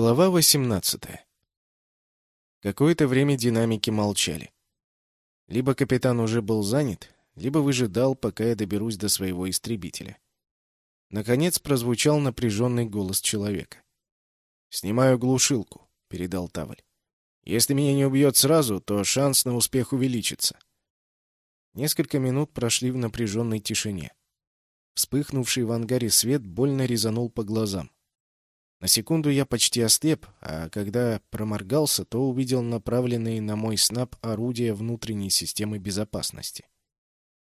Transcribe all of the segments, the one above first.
Глава 18. Какое-то время динамики молчали. Либо капитан уже был занят, либо выжидал, пока я доберусь до своего истребителя. Наконец прозвучал напряженный голос человека. «Снимаю глушилку», — передал Таваль. «Если меня не убьет сразу, то шанс на успех увеличится». Несколько минут прошли в напряженной тишине. Вспыхнувший в ангаре свет больно резанул по глазам. На секунду я почти ослеп, а когда проморгался, то увидел направленные на мой снап орудия внутренней системы безопасности.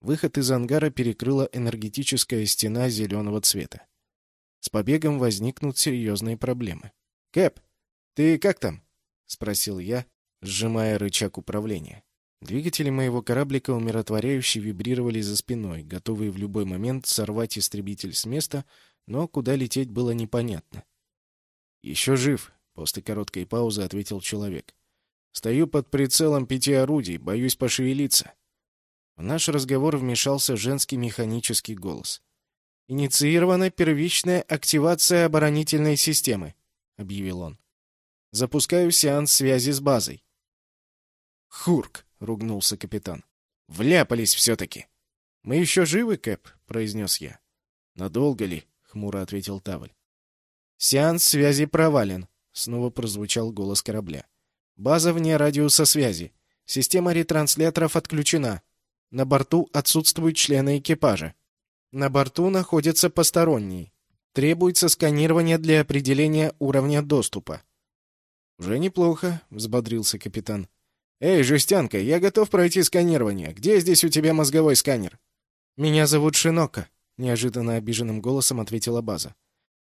Выход из ангара перекрыла энергетическая стена зеленого цвета. С побегом возникнут серьезные проблемы. «Кэп, ты как там?» — спросил я, сжимая рычаг управления. Двигатели моего кораблика умиротворяюще вибрировали за спиной, готовые в любой момент сорвать истребитель с места, но куда лететь было непонятно. «Еще жив», — после короткой паузы ответил человек. «Стою под прицелом пяти орудий, боюсь пошевелиться». В наш разговор вмешался женский механический голос. «Инициирована первичная активация оборонительной системы», — объявил он. «Запускаю сеанс связи с базой». «Хурк!» — ругнулся капитан. «Вляпались все-таки!» «Мы еще живы, Кэп?» — произнес я. «Надолго ли?» — хмуро ответил Таваль. «Сеанс связи провален», — снова прозвучал голос корабля. «База вне радиуса связи. Система ретрансляторов отключена. На борту отсутствуют члены экипажа. На борту находятся посторонние. Требуется сканирование для определения уровня доступа». «Уже неплохо», — взбодрился капитан. «Эй, жестянка, я готов пройти сканирование. Где здесь у тебя мозговой сканер?» «Меня зовут Шинока», — неожиданно обиженным голосом ответила база.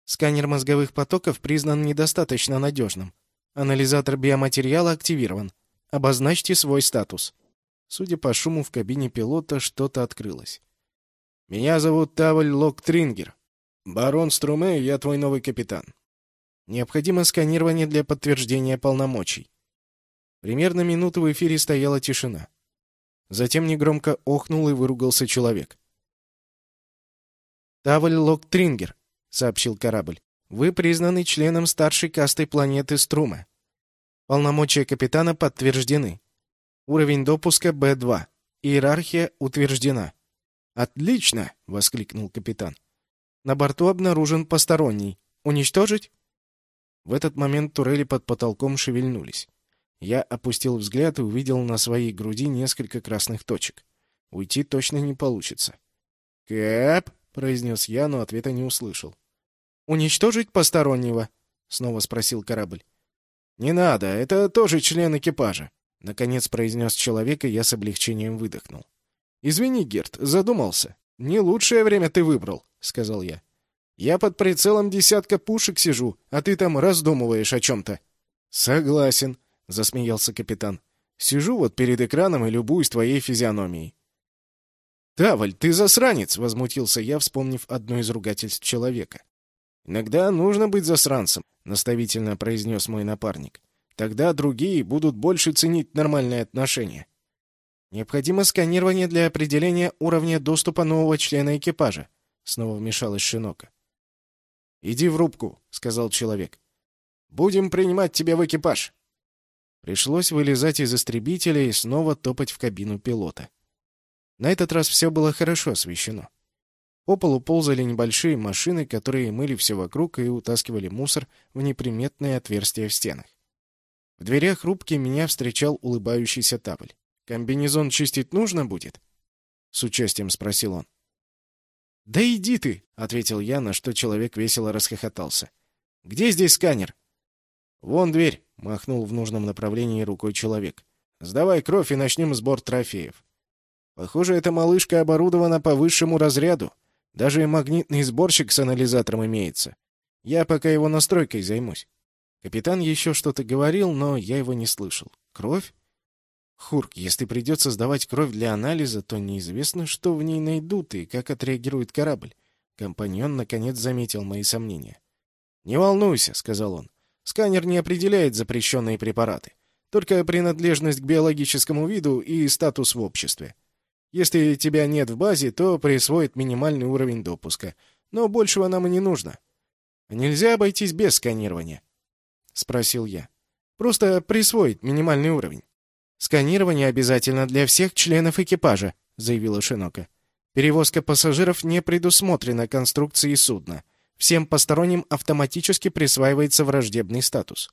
Сканер мозговых потоков признан недостаточно надежным. Анализатор биоматериала активирован. Обозначьте свой статус. Судя по шуму в кабине пилота, что-то открылось. «Меня зовут Таваль Локтрингер. Барон Струме, я твой новый капитан. Необходимо сканирование для подтверждения полномочий». Примерно минуту в эфире стояла тишина. Затем негромко охнул и выругался человек. «Таваль Локтрингер, сообщил корабль. Вы признаны членом старшей касты планеты Струма. Полномочия капитана подтверждены. Уровень допуска Б2. Иерархия утверждена. Отлично, воскликнул капитан. На борту обнаружен посторонний. Уничтожить? В этот момент турели под потолком шевельнулись. Я опустил взгляд и увидел на своей груди несколько красных точек. Уйти точно не получится. «Кэп!» — произнес я, но ответа не услышал. «Уничтожить постороннего?» — снова спросил корабль. «Не надо, это тоже член экипажа», — наконец произнес человек, и я с облегчением выдохнул. «Извини, Герт, задумался. Не лучшее время ты выбрал», — сказал я. «Я под прицелом десятка пушек сижу, а ты там раздумываешь о чем-то». «Согласен», — засмеялся капитан. «Сижу вот перед экраном и любуюсь твоей физиономией». «Таваль, ты засранец!» — возмутился я, вспомнив одно из ругательств человека. «Иногда нужно быть засранцем», — наставительно произнес мой напарник. «Тогда другие будут больше ценить нормальные отношения». «Необходимо сканирование для определения уровня доступа нового члена экипажа», — снова вмешалась Шинока. «Иди в рубку», — сказал человек. «Будем принимать тебя в экипаж». Пришлось вылезать из истребителя и снова топать в кабину пилота. На этот раз все было хорошо освещено. По полу ползали небольшие машины, которые мыли все вокруг и утаскивали мусор в неприметные отверстия в стенах. В дверях рубки меня встречал улыбающийся Тавль. «Комбинезон чистить нужно будет?» С участием спросил он. «Да иди ты!» — ответил я, на что человек весело расхохотался. «Где здесь сканер?» «Вон дверь!» — махнул в нужном направлении рукой человек. «Сдавай кровь и начнем сбор трофеев». «Похоже, эта малышка оборудована по высшему разряду», даже и магнитный сборщик с анализатором имеется. Я пока его настройкой займусь. Капитан еще что-то говорил, но я его не слышал. Кровь? Хурк, если придется сдавать кровь для анализа, то неизвестно, что в ней найдут и как отреагирует корабль. Компаньон наконец заметил мои сомнения. «Не волнуйся», — сказал он. «Сканер не определяет запрещенные препараты. Только принадлежность к биологическому виду и статус в обществе. Если тебя нет в базе, то присвоит минимальный уровень допуска. Но большего нам и не нужно. Нельзя обойтись без сканирования. спросил я. Просто присвоить минимальный уровень. Сканирование обязательно для всех членов экипажа, заявила Шинока. Перевозка пассажиров не предусмотрена конструкцией судна. Всем посторонним автоматически присваивается враждебный статус.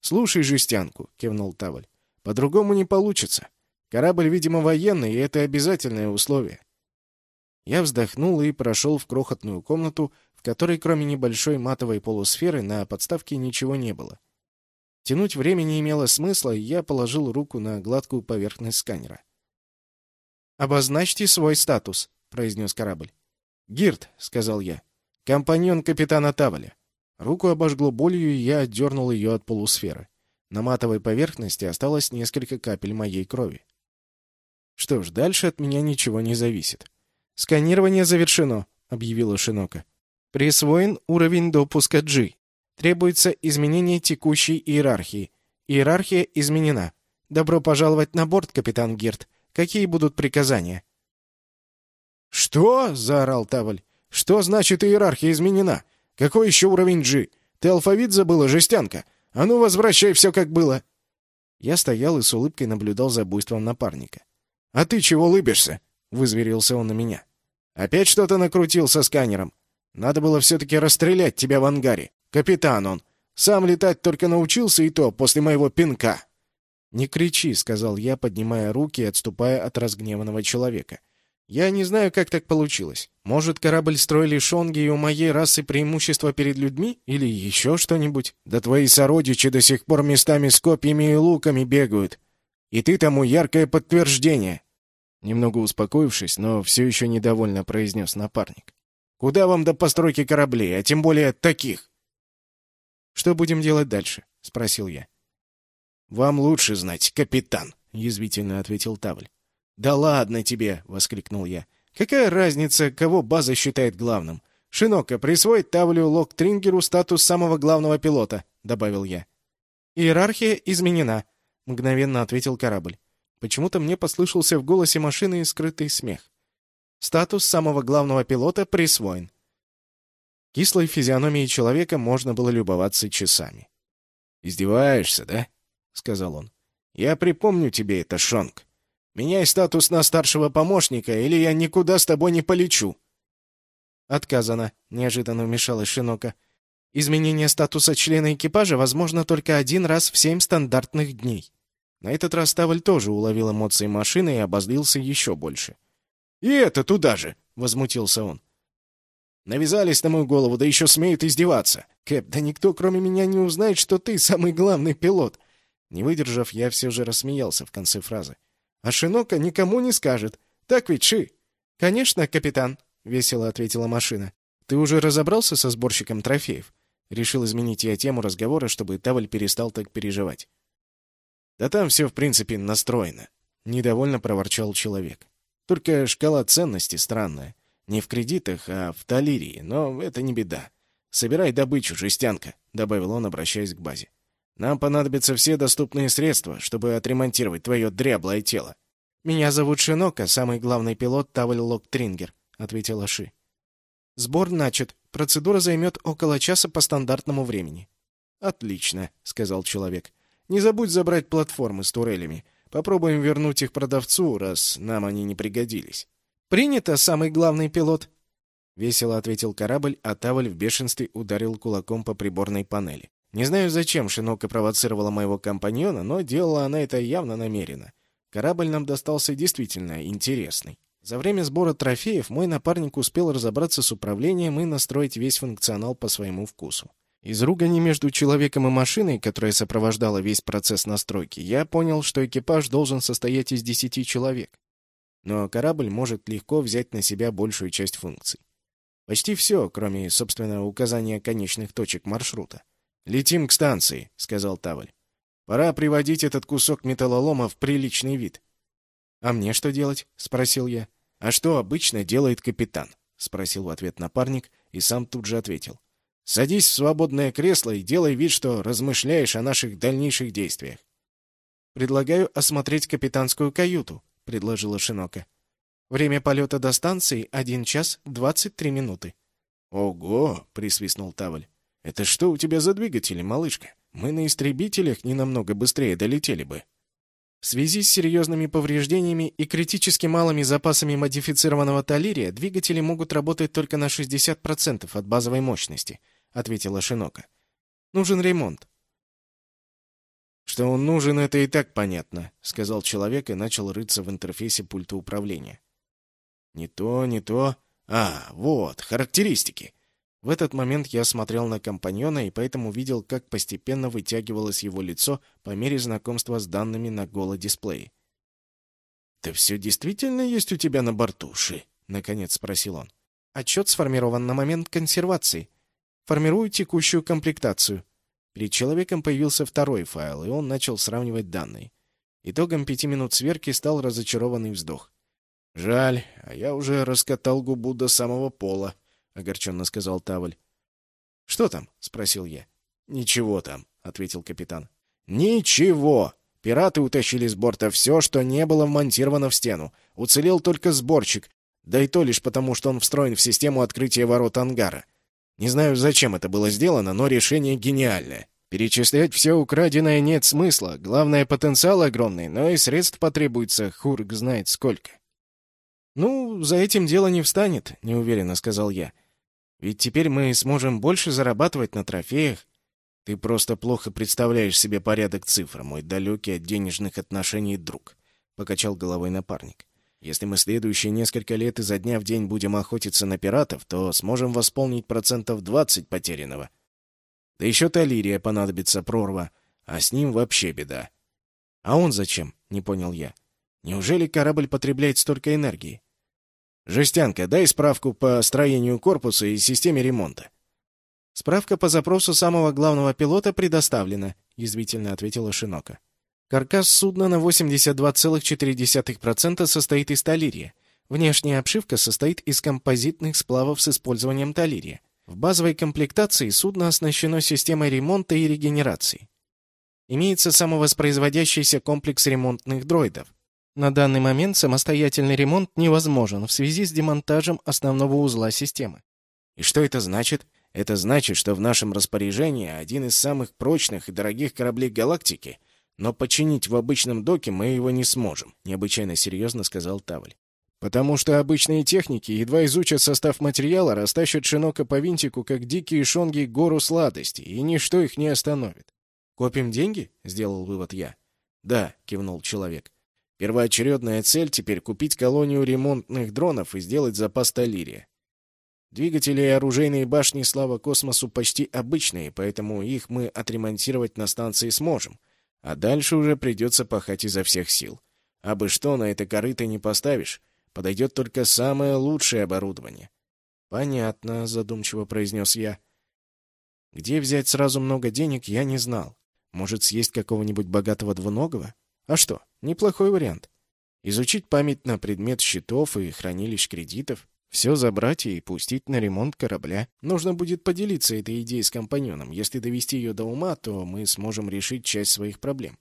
«Слушай жестянку», — кивнул Таваль. «По-другому не получится. Корабль, видимо, военный, и это обязательное условие». Я вздохнул и прошел в крохотную комнату, в которой кроме небольшой матовой полусферы на подставке ничего не было. Тянуть время не имело смысла, и я положил руку на гладкую поверхность сканера. «Обозначьте свой статус», — произнес корабль. «Гирт», — сказал я. «Компаньон капитана Таваля». Руку обожгло болью, и я отдернул ее от полусферы. На матовой поверхности осталось несколько капель моей крови. Что ж, дальше от меня ничего не зависит. «Сканирование завершено», — объявила Шинока. «Присвоен уровень допуска G. Требуется изменение текущей иерархии. Иерархия изменена. Добро пожаловать на борт, капитан Гирт. Какие будут приказания?» «Что?» — заорал Таваль. «Что значит иерархия изменена? Какой еще уровень G? Ты алфавит забыла, жестянка? А ну, возвращай все как было!» Я стоял и с улыбкой наблюдал за буйством напарника. «А ты чего лыбишься?» — вызверился он на меня. «Опять что-то накрутил со сканером. Надо было все-таки расстрелять тебя в ангаре. Капитан он. Сам летать только научился, и то после моего пинка». «Не кричи», — сказал я, поднимая руки и отступая от разгневанного человека. «Я не знаю, как так получилось. Может, корабль строили шонги, и у моей расы преимущество перед людьми? Или еще что-нибудь? Да твои сородичи до сих пор местами с копьями и луками бегают. И ты тому яркое подтверждение. Немного успокоившись, но все еще недовольно произнес напарник. «Куда вам до постройки кораблей, а тем более таких?» «Что будем делать дальше?» — спросил я. «Вам лучше знать, капитан», — язвительно ответил Тавль. «Да ладно тебе!» — воскликнул я. «Какая разница, кого база считает главным? Шинока, присвоить Тавлю Локтрингеру статус самого главного пилота», — добавил я. «Иерархия изменена», — мгновенно ответил корабль. Почему-то мне послышался в голосе машины скрытый смех. Статус самого главного пилота присвоен. Кислой физиономией человека можно было любоваться часами. «Издеваешься, да?» — сказал он. «Я припомню тебе это, Шонг. Меняй статус на старшего помощника, или я никуда с тобой не полечу». «Отказано», — неожиданно вмешалась Шинока. «Изменение статуса члена экипажа возможно только один раз в семь стандартных дней». На этот раз Таваль тоже уловил эмоции машины и обозлился еще больше. «И это туда же!» — возмутился он. «Навязались на мою голову, да еще смеют издеваться. Кэп, да никто, кроме меня, не узнает, что ты самый главный пилот!» Не выдержав, я все же рассмеялся в конце фразы. «А Шинока никому не скажет. Так ведь, Ши?» «Конечно, капитан», — весело ответила машина. «Ты уже разобрался со сборщиком трофеев?» Решил изменить я тему разговора, чтобы Таваль перестал так переживать. Да там все, в принципе, настроено. Недовольно проворчал человек. Только шкала ценностей странная. Не в кредитах, а в талирии, но это не беда. Собирай добычу, жестянка, добавил он, обращаясь к базе. Нам понадобятся все доступные средства, чтобы отремонтировать твое дряблое тело. Меня зовут Шинока, самый главный пилот Тавель Локтрингер, ответила Ши. Сбор начат. Процедура займет около часа по стандартному времени. Отлично, сказал человек. Не забудь забрать платформы с турелями. Попробуем вернуть их продавцу, раз нам они не пригодились. Принято, самый главный пилот. Весело ответил корабль, а Таваль в бешенстве ударил кулаком по приборной панели. Не знаю, зачем Шинока провоцировала моего компаньона, но делала она это явно намеренно. Корабль нам достался действительно интересный. За время сбора трофеев мой напарник успел разобраться с управлением и настроить весь функционал по своему вкусу. Из ругани между человеком и машиной, которая сопровождала весь процесс настройки, я понял, что экипаж должен состоять из десяти человек. Но корабль может легко взять на себя большую часть функций. Почти все, кроме, собственно, указания конечных точек маршрута. «Летим к станции», — сказал Таваль. «Пора приводить этот кусок металлолома в приличный вид». «А мне что делать?» — спросил я. «А что обычно делает капитан?» — спросил в ответ напарник и сам тут же ответил. Садись в свободное кресло и делай вид, что размышляешь о наших дальнейших действиях. «Предлагаю осмотреть капитанскую каюту», — предложила Шинока. «Время полета до станции — один час двадцать три минуты». «Ого!» — присвистнул Таваль. «Это что у тебя за двигатели, малышка? Мы на истребителях не намного быстрее долетели бы. В связи с серьезными повреждениями и критически малыми запасами модифицированного талирия двигатели могут работать только на 60% от базовой мощности, ответила Шинока. Нужен ремонт. Что он нужен, это и так понятно, сказал человек и начал рыться в интерфейсе пульта управления. Не то, не то. А, вот, характеристики. В этот момент я смотрел на компаньона и поэтому видел, как постепенно вытягивалось его лицо по мере знакомства с данными на голодисплее. «Ты все действительно есть у тебя на борту, Ши?» — наконец спросил он. «Отчет сформирован на момент консервации. Формирую текущую комплектацию». Перед человеком появился второй файл, и он начал сравнивать данные. Итогом пяти минут сверки стал разочарованный вздох. «Жаль, а я уже раскатал губу до самого пола», — огорченно сказал Тавль. «Что там?» — спросил я. «Ничего там», — ответил капитан. «Ничего! Пираты утащили с борта все, что не было вмонтировано в стену. Уцелел только сборчик, да и то лишь потому, что он встроен в систему открытия ворот ангара. Не знаю, зачем это было сделано, но решение гениальное. Перечислять все украденное нет смысла. Главное, потенциал огромный, но и средств потребуется, хург знает сколько». «Ну, за этим дело не встанет», — неуверенно сказал я. Ведь теперь мы сможем больше зарабатывать на трофеях. Ты просто плохо представляешь себе порядок цифр, мой далекий от денежных отношений друг, — покачал головой напарник. Если мы следующие несколько лет изо дня в день будем охотиться на пиратов, то сможем восполнить процентов двадцать потерянного. Да еще Талирия понадобится прорва, а с ним вообще беда. А он зачем? — не понял я. Неужели корабль потребляет столько энергии? «Жестянка, дай справку по строению корпуса и системе ремонта». «Справка по запросу самого главного пилота предоставлена», — язвительно ответила Шинока. «Каркас судна на 82,4% состоит из талирия. Внешняя обшивка состоит из композитных сплавов с использованием талирия. В базовой комплектации судно оснащено системой ремонта и регенерации. Имеется самовоспроизводящийся комплекс ремонтных дроидов, на данный момент самостоятельный ремонт невозможен в связи с демонтажем основного узла системы. И что это значит? Это значит, что в нашем распоряжении один из самых прочных и дорогих кораблей галактики, но починить в обычном доке мы его не сможем, необычайно серьезно сказал Тавль. Потому что обычные техники едва изучат состав материала, растащат шинока по винтику, как дикие шонги, гору сладостей, и ничто их не остановит. «Копим деньги?» — сделал вывод я. «Да», — кивнул человек. Первоочередная цель теперь купить колонию ремонтных дронов и сделать запас талирия. Двигатели и оружейные башни слава космосу почти обычные, поэтому их мы отремонтировать на станции сможем. А дальше уже придется пахать изо всех сил. А бы что на это корыто не поставишь, подойдет только самое лучшее оборудование. «Понятно», — задумчиво произнес я. «Где взять сразу много денег, я не знал. Может, съесть какого-нибудь богатого двуногого? А что, неплохой вариант. Изучить память на предмет счетов и хранилищ кредитов, все забрать и пустить на ремонт корабля. Нужно будет поделиться этой идеей с компаньоном. Если довести ее до ума, то мы сможем решить часть своих проблем.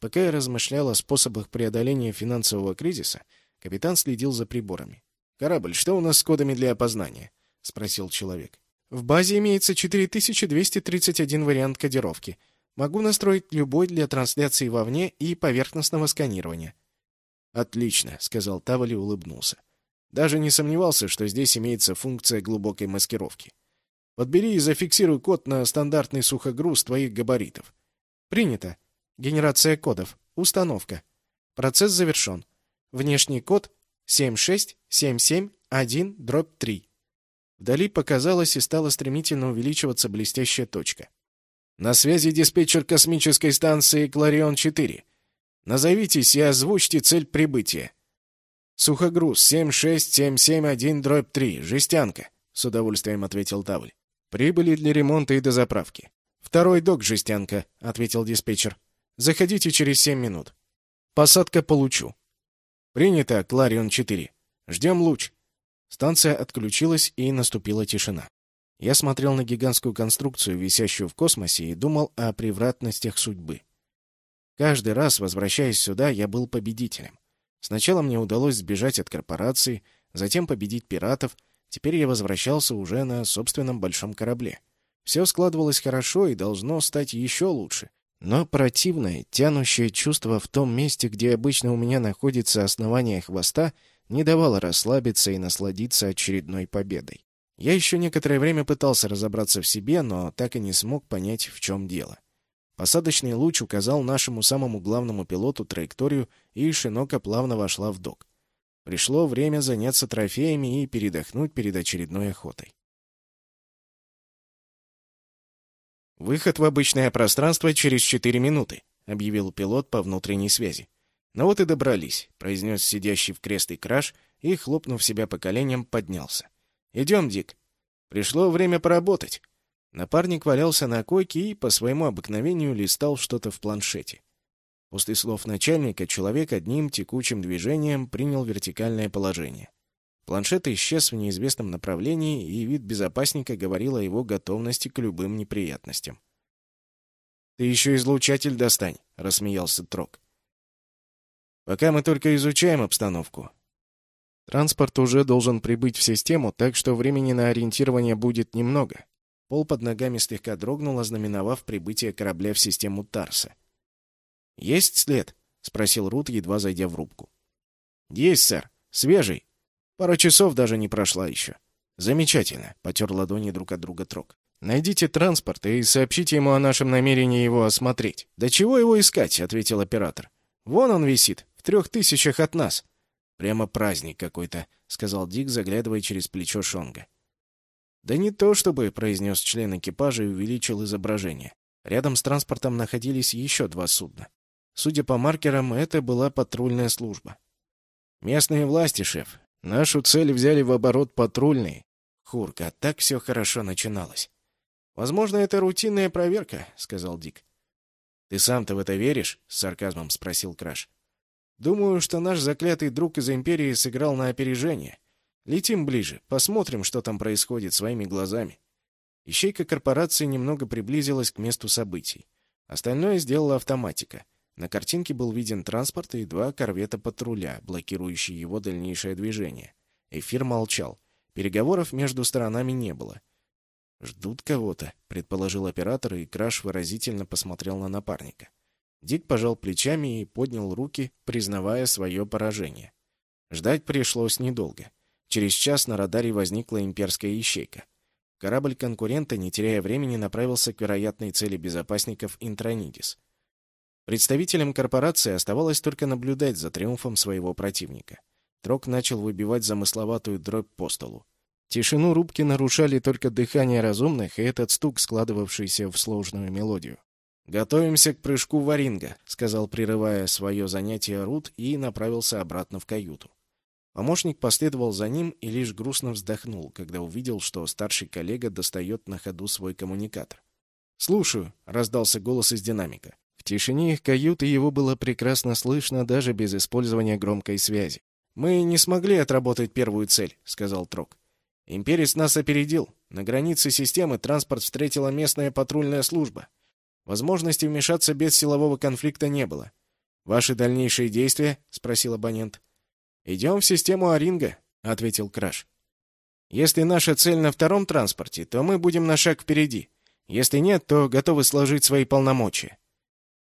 Пока я размышлял о способах преодоления финансового кризиса, капитан следил за приборами. «Корабль, что у нас с кодами для опознания?» — спросил человек. «В базе имеется 4231 вариант кодировки — Могу настроить любой для трансляции вовне и поверхностного сканирования. «Отлично», — сказал Тавали и улыбнулся. «Даже не сомневался, что здесь имеется функция глубокой маскировки. Подбери и зафиксируй код на стандартный сухогруз твоих габаритов». «Принято. Генерация кодов. Установка. Процесс завершен. Внешний код 76771-3». Вдали показалась и стала стремительно увеличиваться блестящая точка. На связи диспетчер космической станции «Кларион-4». Назовитесь и озвучьте цель прибытия. Сухогруз 76771-3, жестянка, с удовольствием ответил Тавль. Прибыли для ремонта и дозаправки. Второй док, жестянка, ответил диспетчер. Заходите через семь минут. Посадка получу. Принято, Кларион-4. Ждем луч. Станция отключилась, и наступила тишина. Я смотрел на гигантскую конструкцию, висящую в космосе, и думал о превратностях судьбы. Каждый раз, возвращаясь сюда, я был победителем. Сначала мне удалось сбежать от корпорации, затем победить пиратов, теперь я возвращался уже на собственном большом корабле. Все складывалось хорошо и должно стать еще лучше. Но противное, тянущее чувство в том месте, где обычно у меня находится основание хвоста, не давало расслабиться и насладиться очередной победой. Я еще некоторое время пытался разобраться в себе, но так и не смог понять, в чем дело. Посадочный луч указал нашему самому главному пилоту траекторию, и шинока плавно вошла в док. Пришло время заняться трофеями и передохнуть перед очередной охотой. «Выход в обычное пространство через четыре минуты», — объявил пилот по внутренней связи. «Ну вот и добрались», — произнес сидящий в кресле краш и, хлопнув себя по коленям, поднялся. «Идем, Дик. Пришло время поработать». Напарник валялся на койке и, по своему обыкновению, листал что-то в планшете. После слов начальника человек одним текучим движением принял вертикальное положение. Планшет исчез в неизвестном направлении, и вид безопасника говорил о его готовности к любым неприятностям. «Ты еще излучатель достань», — рассмеялся Трок. «Пока мы только изучаем обстановку. Транспорт уже должен прибыть в систему, так что времени на ориентирование будет немного. Пол под ногами слегка дрогнул, ознаменовав прибытие корабля в систему Тарса. «Есть след?» — спросил Рут, едва зайдя в рубку. «Есть, сэр. Свежий. Пара часов даже не прошла еще». «Замечательно», — потер ладони друг от друга Трок. «Найдите транспорт и сообщите ему о нашем намерении его осмотреть». «Да чего его искать?» — ответил оператор. «Вон он висит, в трех тысячах от нас». «Прямо праздник какой-то», — сказал Дик, заглядывая через плечо Шонга. «Да не то чтобы», — произнес член экипажа и увеличил изображение. Рядом с транспортом находились еще два судна. Судя по маркерам, это была патрульная служба. «Местные власти, шеф. Нашу цель взяли в оборот патрульные. Хурка, так все хорошо начиналось». «Возможно, это рутинная проверка», — сказал Дик. «Ты сам-то в это веришь?» — с сарказмом спросил Краш. «Думаю, что наш заклятый друг из Империи сыграл на опережение. Летим ближе, посмотрим, что там происходит своими глазами. Ищейка корпорации немного приблизилась к месту событий. Остальное сделала автоматика. На картинке был виден транспорт и два корвета патруля, блокирующие его дальнейшее движение. Эфир молчал. Переговоров между сторонами не было. «Ждут кого-то», — предположил оператор, и Краш выразительно посмотрел на напарника. Дик пожал плечами и поднял руки, признавая свое поражение. Ждать пришлось недолго. Через час на радаре возникла имперская ищейка. Корабль конкурента, не теряя времени, направился к вероятной цели безопасников Интронидис. Представителям корпорации оставалось только наблюдать за триумфом своего противника. Трок начал выбивать замысловатую дробь по столу. Тишину рубки нарушали только дыхание разумных и этот стук, складывавшийся в сложную мелодию. «Готовимся к прыжку в Оринга», — сказал, прерывая свое занятие Рут, и направился обратно в каюту. Помощник последовал за ним и лишь грустно вздохнул, когда увидел, что старший коллега достает на ходу свой коммуникатор. «Слушаю», — раздался голос из динамика. В тишине их каюты его было прекрасно слышно даже без использования громкой связи. «Мы не смогли отработать первую цель», — сказал Трок. «Имперец нас опередил. На границе системы транспорт встретила местная патрульная служба. Возможности вмешаться без силового конфликта не было. «Ваши дальнейшие действия?» — спросил абонент. «Идем в систему Оринга», — ответил Краш. «Если наша цель на втором транспорте, то мы будем на шаг впереди. Если нет, то готовы сложить свои полномочия».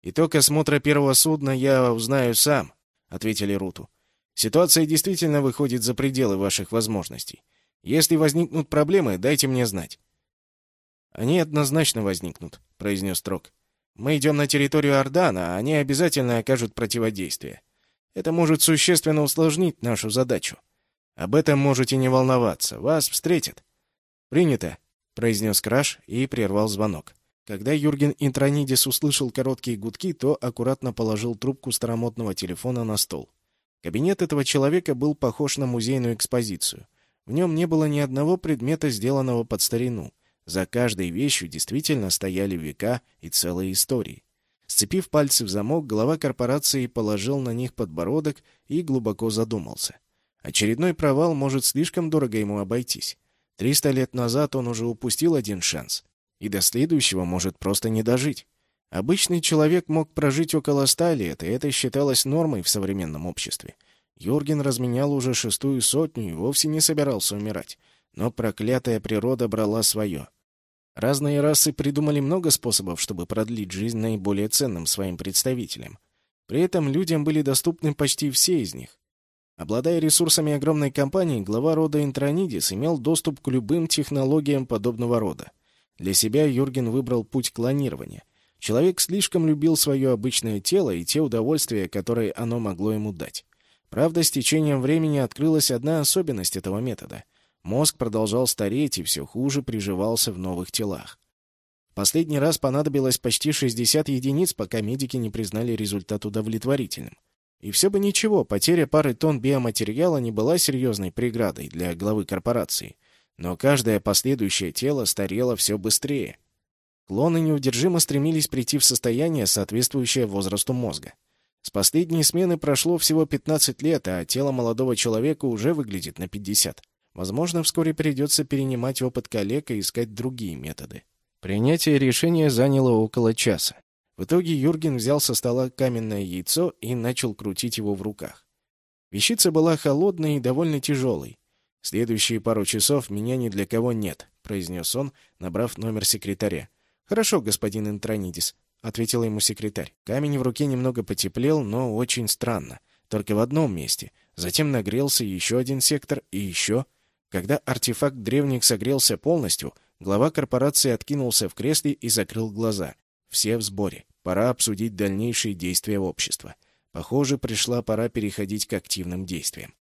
«Итог осмотра первого судна я узнаю сам», — ответили Руту. «Ситуация действительно выходит за пределы ваших возможностей. Если возникнут проблемы, дайте мне знать». «Они однозначно возникнут», — произнес Трок. «Мы идем на территорию Ордана, а они обязательно окажут противодействие. Это может существенно усложнить нашу задачу. Об этом можете не волноваться. Вас встретят. Принято, произнес Краш и прервал звонок. Когда Юрген Интронидис услышал короткие гудки, то аккуратно положил трубку старомодного телефона на стол. Кабинет этого человека был похож на музейную экспозицию. В нем не было ни одного предмета, сделанного под старину. За каждой вещью действительно стояли века и целые истории. Сцепив пальцы в замок, глава корпорации положил на них подбородок и глубоко задумался. Очередной провал может слишком дорого ему обойтись. Триста лет назад он уже упустил один шанс, и до следующего может просто не дожить. Обычный человек мог прожить около ста лет, и это считалось нормой в современном обществе. Юрген разменял уже шестую сотню и вовсе не собирался умирать. Но проклятая природа брала свое. Разные расы придумали много способов, чтобы продлить жизнь наиболее ценным своим представителям. При этом людям были доступны почти все из них. Обладая ресурсами огромной компании, глава рода Интронидис имел доступ к любым технологиям подобного рода. Для себя Юрген выбрал путь клонирования. Человек слишком любил свое обычное тело и те удовольствия, которые оно могло ему дать. Правда, с течением времени открылась одна особенность этого метода. Мозг продолжал стареть и все хуже приживался в новых телах. Последний раз понадобилось почти 60 единиц, пока медики не признали результат удовлетворительным. И все бы ничего, потеря пары тонн биоматериала не была серьезной преградой для главы корпорации. Но каждое последующее тело старело все быстрее. Клоны неудержимо стремились прийти в состояние, соответствующее возрасту мозга. С последней смены прошло всего 15 лет, а тело молодого человека уже выглядит на 50. Возможно, вскоре придется перенимать опыт коллег и искать другие методы. Принятие решения заняло около часа. В итоге Юрген взял со стола каменное яйцо и начал крутить его в руках. Вещица была холодной и довольно тяжелой. «Следующие пару часов меня ни для кого нет», — произнес он, набрав номер секретаря. «Хорошо, господин Интронидис», — ответил ему секретарь. Камень в руке немного потеплел, но очень странно. Только в одном месте. Затем нагрелся еще один сектор и еще. Когда артефакт древних согрелся полностью, глава корпорации откинулся в кресле и закрыл глаза. Все в сборе. Пора обсудить дальнейшие действия общества. Похоже, пришла пора переходить к активным действиям.